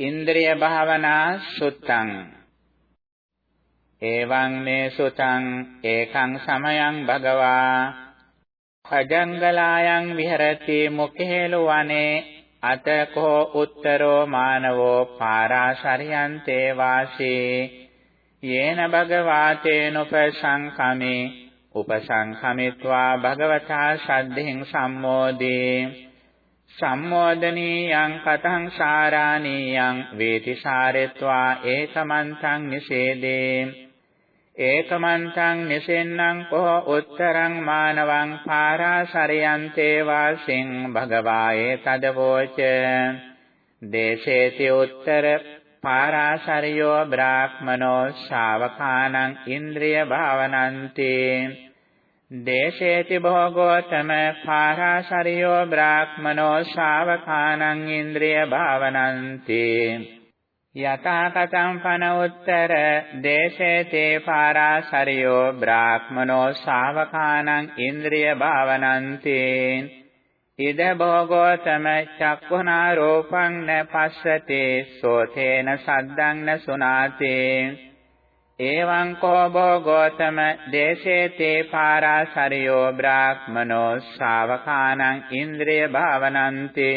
ඉන්ද්‍රිය භාවනා සුත්තං. එවං මේ සුතං ඒකං සමයං භගවා. khajangalaයන් විහෙරති මුඛේලු වනේ අතකෝ උත්තරෝ මානවෝ පාරාශරියන්තේ වාසී. යේන භගවාතේනුපසංඛමේ උපසංඛමිත්වා භගවතා සද්ධින් සම්මෝදී. සම්මෝදනීයං කතං සාරාණීයං වේති සාරෙත්වා ඒකමන්තං නිසේදේ. ඒකමන්තං නිසෙන්නං කෝ උත්තරං මානවං පාරාසරයන්තේ වාසින් භගවායේ තදවෝච. දේශේති උත්තර පාරාසරියෝ බ්‍රාහ්මනෝ ශාවකානං ඉන්ද්‍රිය භාවනන්ති. දේශේති භෝගෝතම පාරාසරියෝ බ්‍රාහ්මනෝ ශාවකානං ඉන්ද්‍රිය භාවනන්ති. යතා කතං පන උත්තර දේශේතේ පාරාසරියෝ බ්‍රාහ්මනෝ ශාවකානං ඉන්ද්‍රිය භාවනන්ති. ඉද භෝගෝතම චක්ඛුනා රූපං න පස්සති සෝතේන සද්දං න සුනාති. එවං කෝ භෝගෝතම දේශේතේ පාරාසරියෝ බ්‍රාහ්මනෝ ශාවකානං ඉන්ද්‍රිය භාවනන්ති.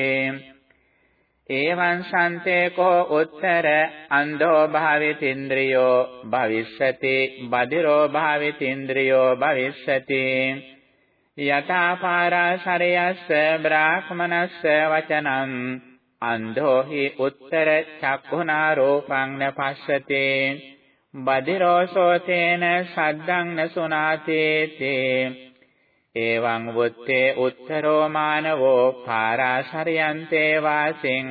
එවං සන්තේ කෝ උත්තර අන්ධෝ භාවිතින්ද්‍රියෝ භවිස්සති බදිරෝ භාවිතින්ද්‍රියෝ භවිස්සති. යතා පාරාශරයස්ස බ්‍රාහ්මනස්ස වචනං අන්ධෝ හි උත්තර චක්ඛුනා රූපං න පස්සති බදිරෝසෝතේන සද්දං න සුනාතේ තේ එවං වුත්තේ උත්තරෝ මානවෝ පාරාශරයන්තේ වාසින්.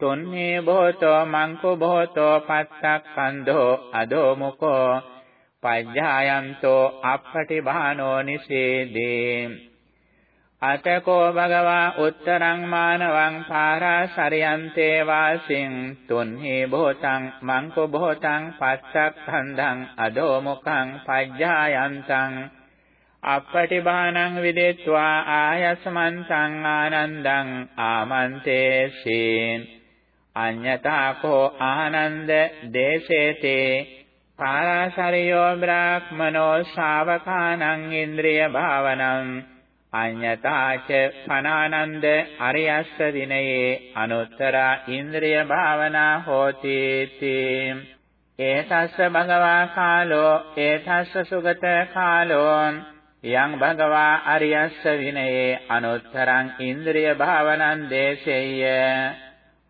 තුන්නේ බොතෝ මංකු බොතෝ පත්තක්ඛන්தோ අදෝ මුකෝ. පජ්ජායන්තෝ අප්පටිභානෝ නිසේදී. අතකෝ භගවා උත්තරං මානවං පාරාසරියන්තේ වාසින් තුන්හි භෝතං මංකු භෝතං පස්සක්ඛන්දං අදෝ මුඛං පජ්ජායන්තං අප්පටිභානං විදෙත්වා ආයස්මන්තං ආනන්දං ආමන්තේසීන් අඤ්ඤතා කෝ ආනන්ද දේශේතේ පාරාශරියෝ බ්‍රාහ්මනෝ ශාවකානං ඉන්ද්‍රිය භාවනං අඤ්ඤතාච පනානන්ද අරියස්ස දිනයේ අනුත්තර ඉන්ද්‍රිය භාවනා හෝති තී ඒතස්ස භගවා කාලෝ ඒතස්ස සුගත කාලෝ යං භගවා අරියස්ස විනයේ අනුත්තරං ඉන්ද්‍රිය භාවනං දේශෙය්‍ය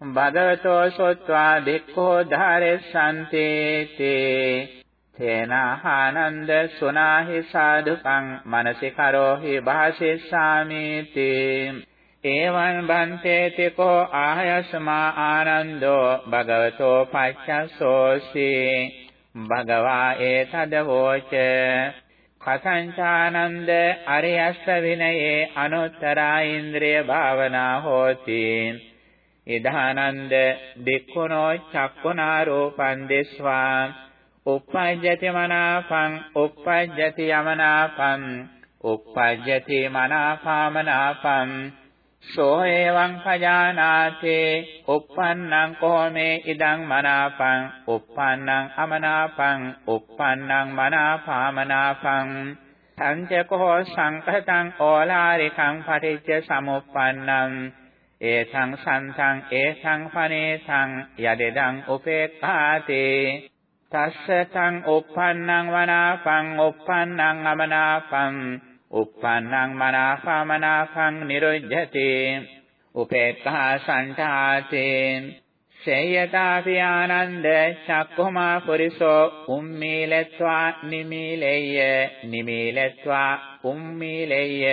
භගවතෝ සොත්වා දෙක්ඛෝ ධාරෙස්සන්ති තේ තේනාහානන්ද සුනාහි සාදුකං මනසි කරෝහි භාසෙස්සාමි තේ එවං බන්තේති කෝ ආයස්මා ආනන්දෝ භගවතෝ පච්චසෝසි. භගවා ඒතදවෝච කසංචානන්ද අරියස්ස විනයේ අනුත්තරා ඉන්ද්‍රිය භාවනා හෝති. ඉදානන්ද බික්ඛුනෝ චක්ඛුනා රූපං දිස්වා uppajjati මනාපං uppajjati යමනාපං uppajjati මනාපාමනාපං. සෝ එවං පජානාතේ uppannං කෝමේ ඉදං මනාපං uppannං අමනාපං uppannං මනාපාමනාපං. සංචකෝ සංකතං ඕලාරිකං පටිච්ච සමුප්පන්නං. ඒසං සන්තං ඒසං පනේසං යදෙදං උපේක්ඛාතේ. තස්සතං uppannං වනාපං uppannං අමනාපං uppannං මනාපමනාපං නිරුද්ධති උපේක්ඛා සංඨාතේ සේයතාපි ආනන්ද චක්ඛුමා පුරිසෝ උම්මීලත්වා නිමීලෙය්‍ය නිමීලත්වා උම්මීලෙය්‍ය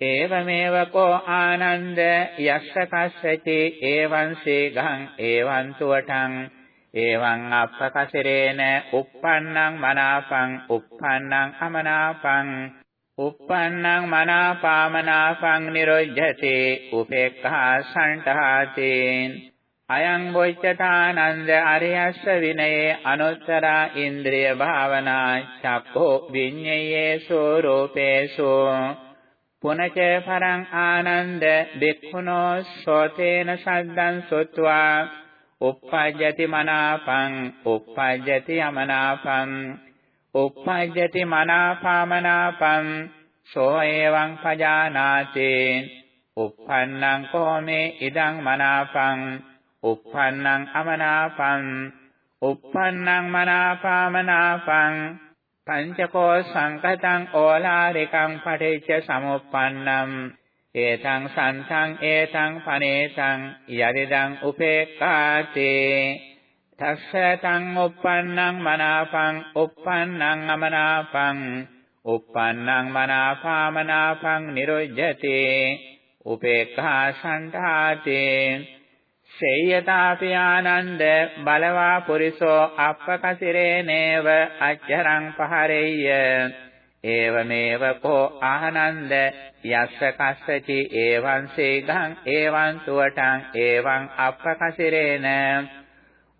ඒවමේව කෝ ආනන්ද යස්ස කස්සචි ඒවං සීඝං ඒවං තුවටං ඒවං අප්පකසිරේන uppannං මනාපං uppannං අමනාපං uppannං මනාපාමනාපං නිරොජ්ජති උපේක්ඛා සණ්ඨාති අයං වොච්චතානන්ද අරියස්ස විනයේ අනුත්තරා ඉන්ද්‍රිය භාවනා චක්ඛෝ විඤ්ඤයේසු රූපේසු පුනච පරං Ananda බික්ඛුනෝ සෝතේන සද්දං සොත්වා uppajjati manāpaṁ uppajjati amanāpaṁ uppajjati manāpāmanāpaṁ සෝ එවං පජානාති uppannං කෝමේ ඉදං මනාපං uppannං අමනාපං uppannං මනාපාමනාපං පංචකෝ සංකතං ඕලාරිකං පටිච්ච සමුප්පන්නං ඒතං සන්තං ඒතං පනේතං යදිදං උපේක්ඛාති තස්සතං uppannං මනාපං uppannං අමනාපං uppannං මනාපාමනාපං නිරුජ්ජති උපේක්ඛා සන්තාති සේයතාපි ආනන්ද බලවා පුරිසෝ අප්පකසිරේනේව අච්චරං පහරෙය්‍ය ඒවමේව කෝ ආනන්ද? යස්ස කස්සචි ඒවං සේගං ඒවං තුවටං ඒවං අප්පකසිරේන.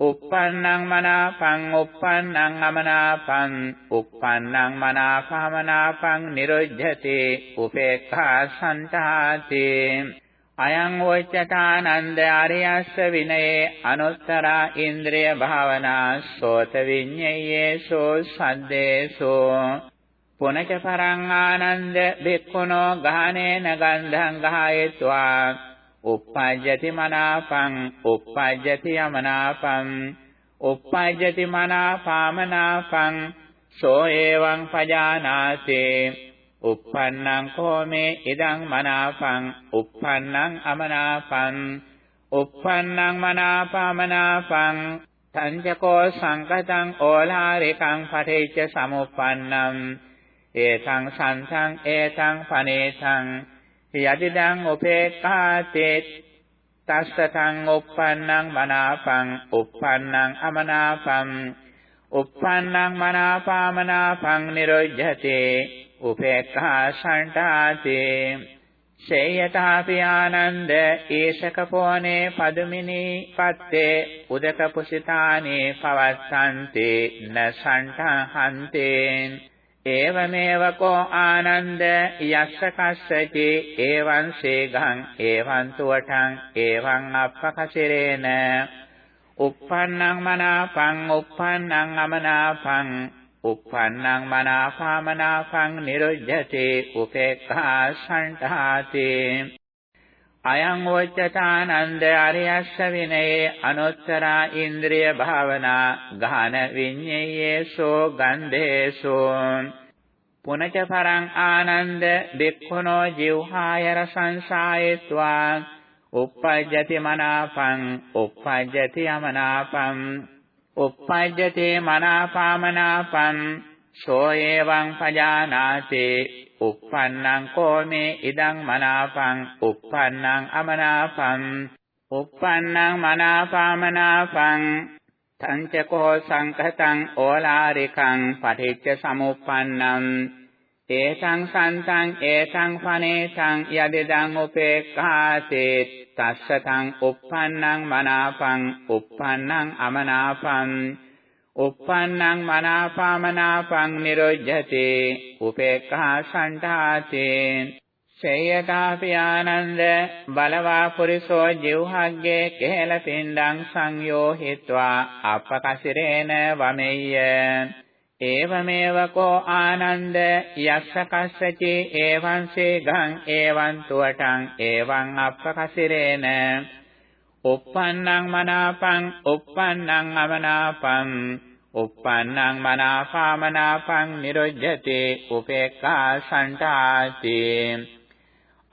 uppannang manāpaṁ uppannang amanāpaṁ uppannang manāpāmanāpaṁ niruddhati upekkhā santāti අයං වොච්චතානන්ද ආර්යස්ස විනයේ අනුත්තරා ඉන්ද්‍රිය භාවනා සෝත විඤ්ඤයේසෝ සද්දේසෝ. පුනච පරං Ananda බික්ඛුනෝ ගානේන ගන්ධං ගහයත්වා. uppajjati manāpaṁ uppajjati amanāpaṁ uppajjati manāpāmanāpaṁ සෝ එවං පජානාති. uppannං කෝමේ ඉදං මනාපං uppannං අමනාපං uppannං මනාපමනාපං. සංජකෝ සංකතං ඕලාරිකං පටිච්ච සමුප්පන්නං. ඒතං සන්තං ඒතං පනේතං යදිදං උපේක්ඛාතේ තස්සතං uppannං මනාපං uppannං අමනාපං uppannං මනාපාමනාපං නිරොජ්ජති උපේක්ඛා සණ්ඨාති සේයතාපි ආනන්ද ඒසකපෝනේ පදුමිනී පත්තේ උදක පුසිතානේ පවස්සන්තේ න සණ්ඨහන්තේ ඒවමේව කෝ ආනන්ද යස්ස කස්සති එවං සේගං එවං තුවටං එවං අප්පකසිරේන uppannang manāpaṁ uppannang amanāpaṁ uppannang manāpāmanāpaṁ niruddhati upekkha santahati අයං වොච්චතානන්ද අරියස්ස විනයේ අනුත්තරා ඉන්ද්‍රිය භාවනා ගාන විඤ්ඤයේසෝ ගන්ධේසෝ පුනච පරං Ananda දෙක්ඛනෝ ජීවහාය රසංසායත්වා. uppajjati manāpaṁ uppajjati amanāpaṁ uppajjati manāpāmanāpaṁ සෝ එවං පජානාති uppannං කෝමේ ඉදං මනාපං uppannං අමනාපං uppannං මනාපාමනාපං තංචකෝ සංකතං ඕලාරිකං පටිච්ච සමුප්පන්නං ඒසං සන්තං ඒසං පනේසං යදිදං උපේක්ඛාතේ තස්සතං uppannං මනාපං uppannං අමනාපං uppannang manāpāmanāpaṁ niruජ්ජති උපේක්ඛා සණ්ඨාති සේයතාපි ආනන්ද බලවා පුරිසෝ ජීවහග්ගේ කෙහෙල පින්ඩං සංයෝහිත්වා. අපකසිරේන වමෙය්‍ය. ඒවමේව කෝ ආනන්ද යස්ස කස්සචි එවං සේගං එවං තුවටං එවං අපකසිරේන. Uppannang manāpaṁ uppannang amanāpaṁ uppannang manāpāmanāpaṁ niruජ්ජති උපේක්ඛා සණ්ඨාති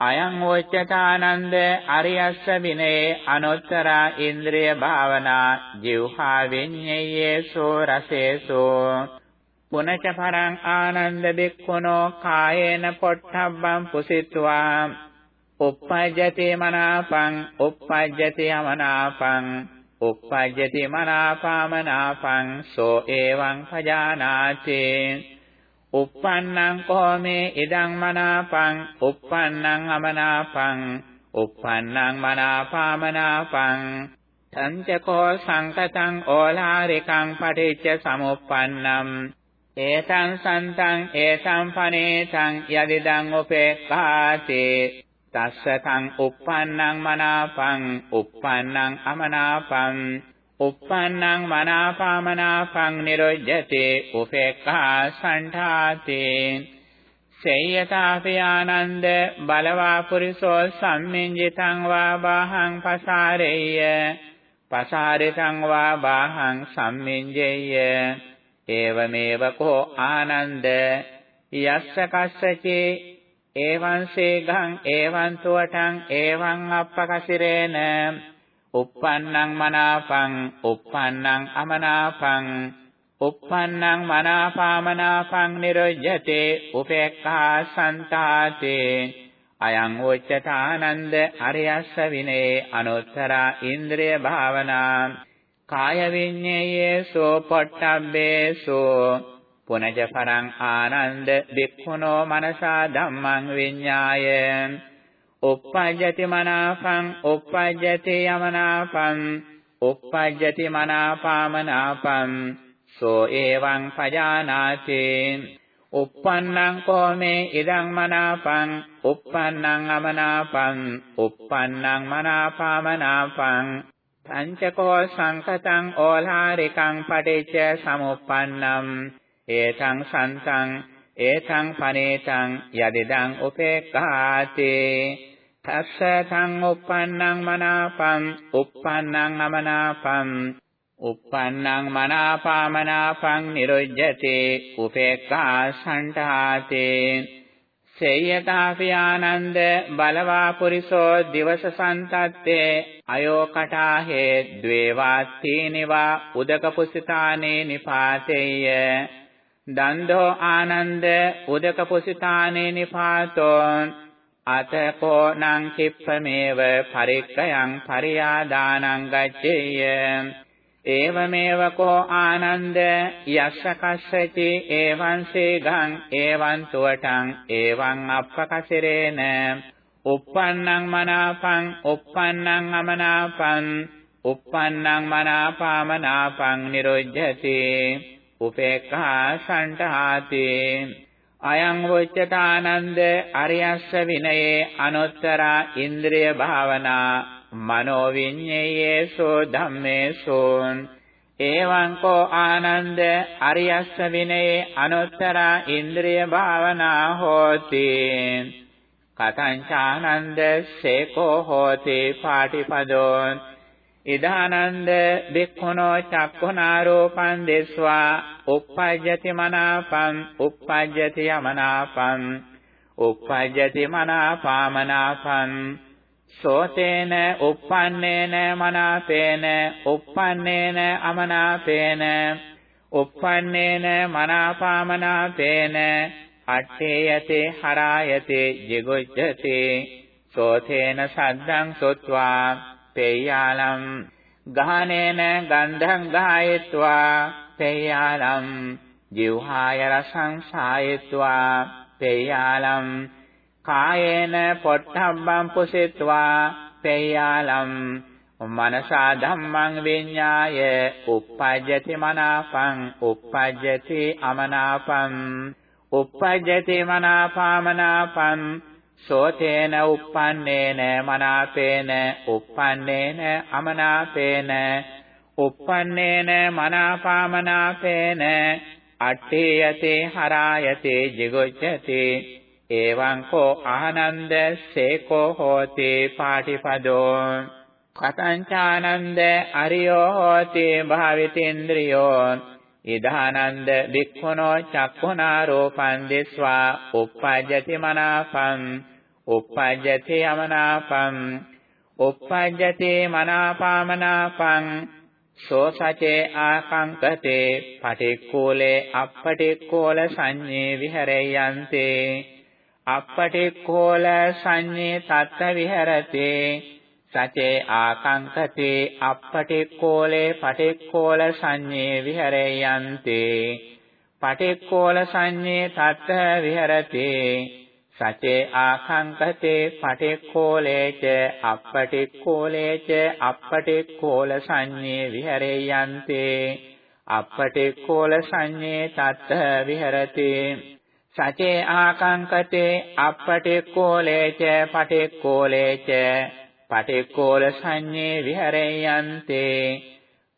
අයං වොච්චතානන්ද අරියස්ස විනේ අනුත්තරා ඉන්ද්‍රිය භාවනා ජීවහා විඤ්ඤයේසෝ රසේසෝ පුනච පරං Ananda බික්ඛුනෝ කායේන පොට්ටබ්බං පුසිත්වා uppajjati manāpaṁ uppajjati amanāpaṁ uppajjati manāpāmanāpaṁ so evaṁ pajānāti uppannang kome idang manāpaṁ uppannang amanāpaṁ uppannang manāpāmanāpaṁ තංචකෝ සංකතං ඕලාරිකං පටිච්ච සමුප්පන්නං ඒතං සන්තං ඒතං පනේතං යදිදං උපේක්ඛාති තස්සතං uppannang manāpaṁ uppannang amanāpaṁ uppannang මනාපාමනාපං නිරොජ්ජති උපේක්ඛා සණ්ඨාති සේයතාපි ආනන්ද බලවා පුරිසෝ සම්මින්ජිතං වා බාහං පසාරෙය්‍ය පසාරිතං වා බාහං සම්මින්ජෙය්‍ය ඒවමේව කෝ ආනන්ද යස්ස කස්සචේ එවං සේගං එවං තුවටං එවං අප්පකසිරේන uppannang මනාපං uppannang අමනාපං uppannang මනාපාමනාපං නිරොජ්ජතේ උපේක්ඛා සන්තාතේ අයං උච්චතානන්ද අරියස්ස විනේ අනුත්තරා ඉන්ද්‍රිය භාවනා කාය විඤ්ඤේයේසෝ පොට්ටබ්බේසෝ පුනජ පරං ආනන්ද වික්ඛුනෝ මනසා ධම්මං විඤ්ඤාය. uppajjati manāpaṃ uppajjati yamanapaṃ uppajjati manāpāmanāpaṃ සෝ එවං පජානාති. uppannang kome idang manāpaṃ uppannang amanāpaṃ uppannang manāpāmanāpaṃ පංචකෝ සංකතං ඕලාරිකං පටිච්ච සමුප්පන්නං ඒතං සන්තං ඒතං පනේතං යදිදං උපේක්ඛාති තස්ස තං uppannang මනාපං uppannang අමනාපං uppannang මනාපාමනාපං නිරුජ්ජති උපේක්ඛා සණ්ඨාතේ සේයතාපි ආනන්ද බලවා පුරිසෝ දිවස සන්තත්තේ අයෝ කටාහේ ද්වේවාත්තීනිවා උදක පුසිතානේ නිපාතේය දන්දෝ ආනන්ද උදක පුසිතානේ නිපාතෝ අතකෝ නං කිප්පමේව පරික්කයන් පරියාදානං ගච්ඡේය ඒවමේව කෝ ආනන්ද යස්ස කස්සති එවං සේගං එවං තුවටං එවං අප්පකසිරේන uppannang මනාපං uppannang අමනාපං uppannang මනාපාමනාපං නිරොජ්ජති උපේක්ඛා සණ්ඨාති අයං වොච්චතානන්ද අරියස්ස විනයේ අනුත්තරා ඉන්ද්‍රිය භාවනා මනෝ විඤ්ඤේයේසෝ ධම්මේසෝ එවං කෝ ආනන්ද අරියස්ස විනයේ අනුත්තරා ඉන්ද්‍රිය භාවනා හෝති කතං චානන්ද සේකෝ හෝති පාටිපදෝ ඉදානන්ද බික්ඛුනෝ චක්ඛුනාරෝපං දෙස්වා uppajjati මනාපං uppajjati යමනාපං uppajjati මනාපාමනාපං සෝතේන uppannේන මනාපේන uppannේන අමනාපේන uppannේන මනාපාමනාපේන අට්ඨේයතේ හරායතේ ජිගොච්ඡති සෝතේන සද්දං සොත්වා පේයාලම් ගහනේන ගන්ධං ගායත්වා පේයාලම් ජීවහාය රසං සායත්වා පේයාලම් කායේන පොට්ටබ්බං පුසිත्वा පේයාලම් මනසා ධම්මං විඤ්ඤාය uppajjati මනාපං uppajjati අමනාපං uppajjati මනාපාමනාපං සෝතේන uppannේන මනාපේන uppannේන අමනාපේන uppannේන මනාපාමනාපේන අට්ඨේයතේ හරායතේ jigocchati එවං කෝ ආනන්ද සේකෝ හෝති පාටිපදෝ කතංචානන්ද අරියෝ හෝති භාවිතේන්ද්‍රියෝ ඉදානන්ද වික්ඛුනෝ චක්ඛුනා රූපං දිස්වා uppajjati මනාපං uppajjati යමනාපං uppajjati මනාපාමනාපං සෝ සචේ ආකංකතේ පටික්කෝලේ අප්පටික්කෝල සංඤේ විහෙරයන්තේ අප්පටික්කෝල සංඤේ තත්ත විහෙරතේ සචේ ආකංකතේ අප්පටික්කෝලේ පටික්කෝල සංඤේ විහෙරයන්තේ පටික්කෝල සංඤේ තත්ත විහෙරතේ සචේ ආකංකතේ පටික්ඛෝලේච අප්පටික්ඛෝලේච අප්පටික්ඛෝල සංඤේ විහෙරේයන්තේ. අප්පටික්ඛෝල සංඤේ තත්ත විහෙරති. සචේ ආකංකතේ අප්පටික්ඛෝලේච පටික්ඛෝලේච පටික්ඛෝල සංඤේ විහෙරේයන්තේ.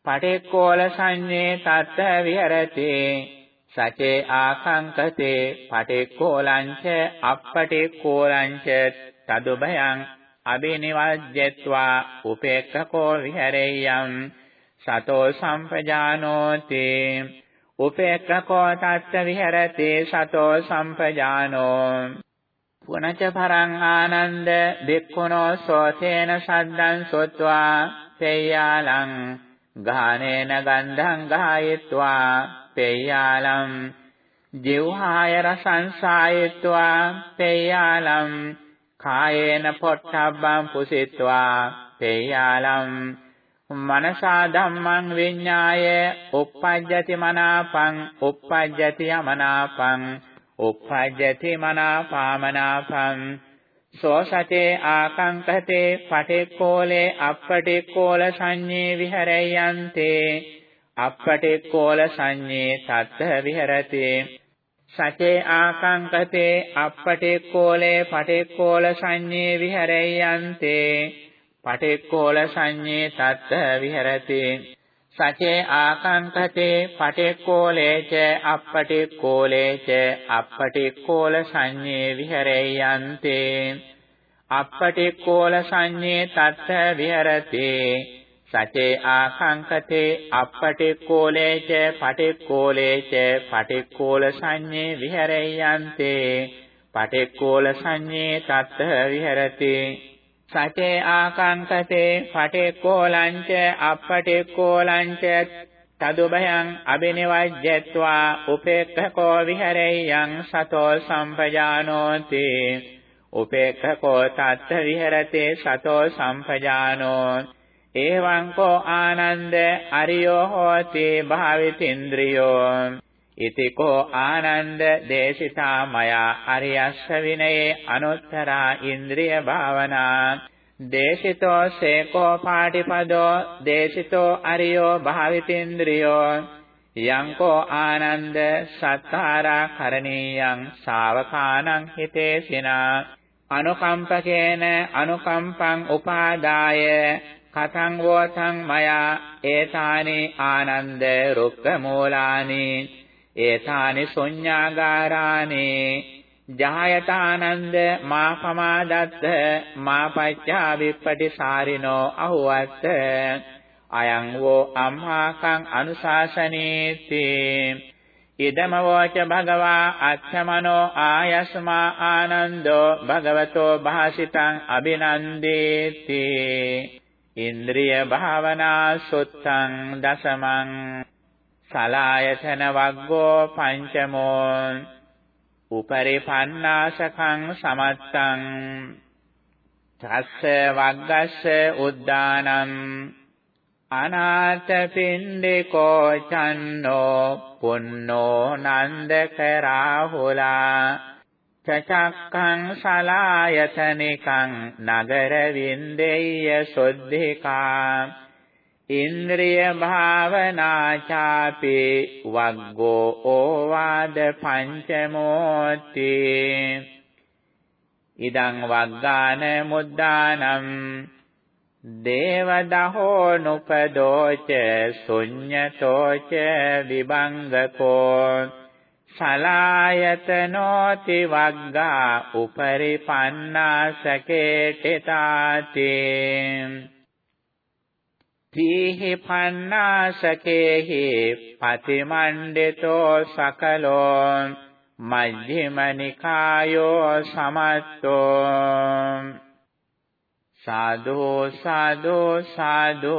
පටික්කෝල සංඤේ තත්ත විහෙරති. සචේ ආකංකතේ පටික්කෝලංච අප්පටික්කෝලංච තදුභයං අබිනිවජ්ජත්වා උපේක්ඛකෝ විහෙරෙය්‍යං සතෝ සම්පජානෝති උපේක්ඛකෝ තත්ත විහෙරති සතෝ සම්පජානෝ පුනච පරං ආනන්ද බික්ඛුනෝ සෝතේන සද්දං සොත්වා පේයාලං ගානේන ගන්ධං ගායත්වා පේයාලම් ජීවහාය රසං සායත්වා පේයාලම් කායේන පොට්ටබ්බං පුසිත්වා පේයාලම්. මනසා ධම්මං විඤ්ඤාය uppajjati මනාපං uppajjati යමනාපං uppajjati මනාපාමනාපං සෝසතේ ආකංකතේ පටික්කෝලේ අප්පටික්කෝල සංඤේ විහෙරයන්තේ. අප්පටික්කෝල සංඤේ සත්ත විහෙරති. සචේ ආකංකතේ අප්පටික්කෝලේ පටික්කෝල සංඤේ විහෙරයන්තේ. පටික්කෝල සංඤේ සත්ත විහෙරති. සචේ ආකංකතේ පටික්කෝලේච අප්පටික්කෝලේච අප්පටික්කෝල සංඤේ විහෙරයන්තේ. අප්පටික්කෝල සංඤේ තත්ත විහෙරති. සචේ ආකංකතේ අප්පටික්කෝලේච පටික්කෝලේච පටික්කෝල සංඤේ විහෙරයන්තේ පටික්කෝල සංඤේ තත්ත විහෙරති සචේ ආකංකතේ පටික්කෝලංච අප්පටික්කෝලංච තදුභයං අබිනිවජ්ජත්වා උපේක්ඛකෝ විහෙරෙය්‍යං සතෝ සම්පජානෝති උපේක්ඛකෝ තත්ත විහෙරති සතෝ සම්පජානෝ එවං කෝ ආනන්ද අරියෝ හෝති භාවිතින්ද්‍රියෝ. ඉතිකෝ ආනන්ද දේශිතා මයා අරියස්ස විනයේ අනුත්තරා ඉන්ද්‍රිය භාවනා. දේශිතෝ සේකෝ පාටිපදෝ දේශිතෝ අරියෝ භාවිතේන්ද්‍රියෝ. යංකෝ ආනන්ද සත්තාරා කරණීයං ශාවකානං හිතේසිනා. අනුකම්පකේන අනුකම්පං උපාදාය කතං වෝතං මයා ඒතානි ආනන්ද රුක්ක මූලානි ඒතානි සොඤ්ඤාගාරානි ජායතානන්ද මා පමාදත්ත මා පච්චා විප්පටිසාරිනෝ අහුවත් අයං වෝ අම්හාකං අනුශාසනීති ඉදම වෝච භගවා අච්ඡමනෝ ආයස්මා ආනන්දෝ භගවතෝ භාසිතං අබිනන්දේති ඉන්ද්‍රිය භාවනා සුත්තං දසමං සලායතන වග්ගෝ පංචමෝ උපරි පන්නාසකං සමත්තං තස්ස වග්ගස්ස උද්දානම් අනාථ පින්ඩිකෝ චන්නෝ පුන්නෝ නන්දක රාහුලා චචක්ඛං සලායතනිකං නගර වින්දේය සොද්ධිකා ඉන්ද්‍රිය භාවනාචාපි වග්ගෝ ඕවාද පංචමෝති ඉදං වග්ගාන මුද්දානම් දේවදහෝ නුපදෝච ශුඤ්ඤතෝච විභංගකෝ සලායතනෝති වග්ගා උපරිපන්නාසකේ ටිතාතේ තීහි පන්නාසකේහි පතිමණ්ඩිතෝ සකලෝ මජ්ක්‍ධිමනිකායෝ සමත්තෝ. සාදු සාදු සාදු